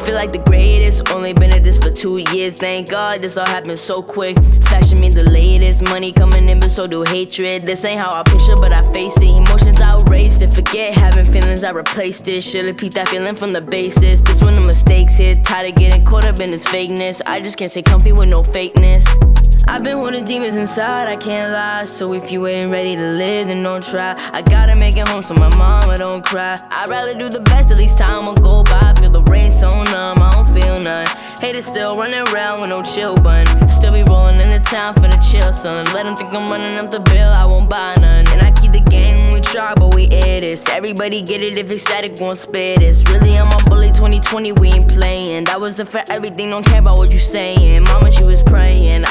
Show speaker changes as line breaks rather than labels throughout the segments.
feel like the greatest. Only been at this for two years. Thank God this all happened so quick. Fashion me the latest. Money coming in, but so do hatred. This ain't how I picture, but I face it. Emotions outraged. And forget having feelings, I replaced it. Should repeat that feeling from the basis. This when the mistakes hit. Tired of getting caught up in this fakeness. I just can't stay comfy with no fakeness. I've been holding demons inside, I can't lie. So if you ain't ready to live, then don't try. I gotta make it home so my mama don't cry. I'd rather do the best, at least time will go by. Feel the rain so numb, I don't feel none. Haters still running around with no chill bun. Still be rolling in the town for the chill, son. Let them think I'm running up the bill, I won't buy none. And I keep the game when we try, but we air this. Everybody get it if ecstatic static, won't spare this. Really, I'm on bully 2020, we ain't playing. That wasn't for everything, don't care about what you saying. Mama, she was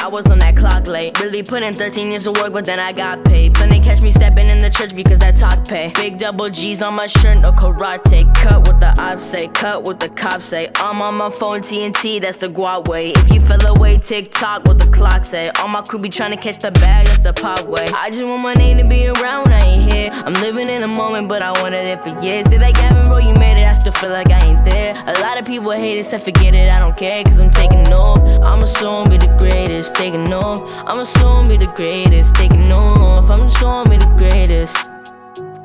I was on that clock late. Really put in 13 years of work, but then I got paid. Then they catch me stepping in the church because that talk pay. Big double G's on my shirt, no karate. Cut what the ops say, cut what the cops say. I'm on my phone, TNT, that's the guap way. If you fell away, TikTok, what the clock say. All my crew be trying to catch the bag, that's the pop way. I just want my name to be around I ain't here. I'm living in the moment, but I wanted it for years. Did like Gavin, bro, you made it, I still feel like I ain't there. A lot of people hate it, so forget it, I don't care, cause I'm taking off. I'ma soon be the greatest, taking off. I'ma soon be the greatest.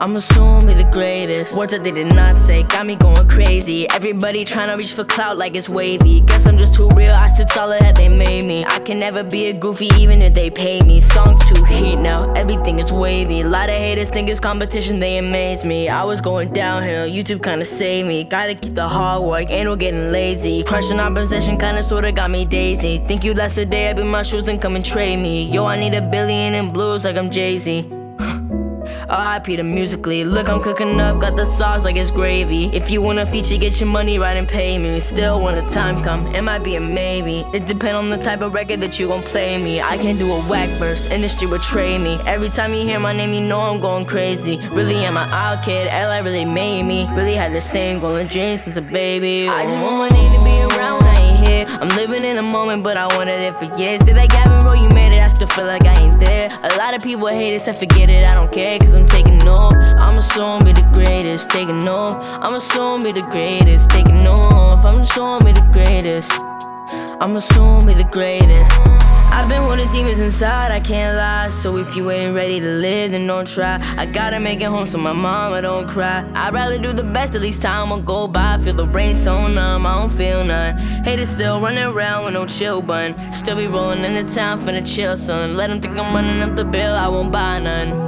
I'ma soon be the greatest. Words that they did not say got me going crazy. Everybody trying to reach for clout like it's wavy. Guess I'm just too real, I taller that they made me. I can never be a goofy even if they pay me. Songs too heat now, everything is wavy. A lot of haters think it's competition, they amaze me. I was going downhill, YouTube kinda saved me. Gotta keep the hard work, ain't no getting lazy. Crushing opposition kinda sorta got me daisy. Think you last a day, I be my shoes and come and trade me. Yo, I need a billion in blues like I'm Jay Z. RIP to Musical.ly. Look, I'm cooking up, got the sauce like it's gravy. If you want a feature, get your money right and pay me. Still, when the time come, it might be a maybe. It depend on the type of record that you gon' play me. I can't do a whack verse, industry betray me. Every time you hear my name, you know I'm going crazy. Really am an out kid, LA really made me. Really had the same golden dream since a baby. I just want my name to be around moment, but I wanted it for years. Did like Gavin, bro, you made it, I still feel like I ain't there. A lot of people hate it, so forget it, I don't care, cause I'm taking off. I'ma soon be the greatest, taking off. I'ma soon be the greatest, taking off. I'ma soon be the greatest. Soon be the greatest. I've been holding demons inside, I can't lie. So if you ain't ready to live, then don't try. I gotta make it home so my mama don't cry. I'd rather do the best, at least time will go by. Feel the rain so numb, I don't feel none. Haters still running around with no chill bun. Still be rolling in the town for the chill, son. Let them think I'm running up the bill, I won't buy none.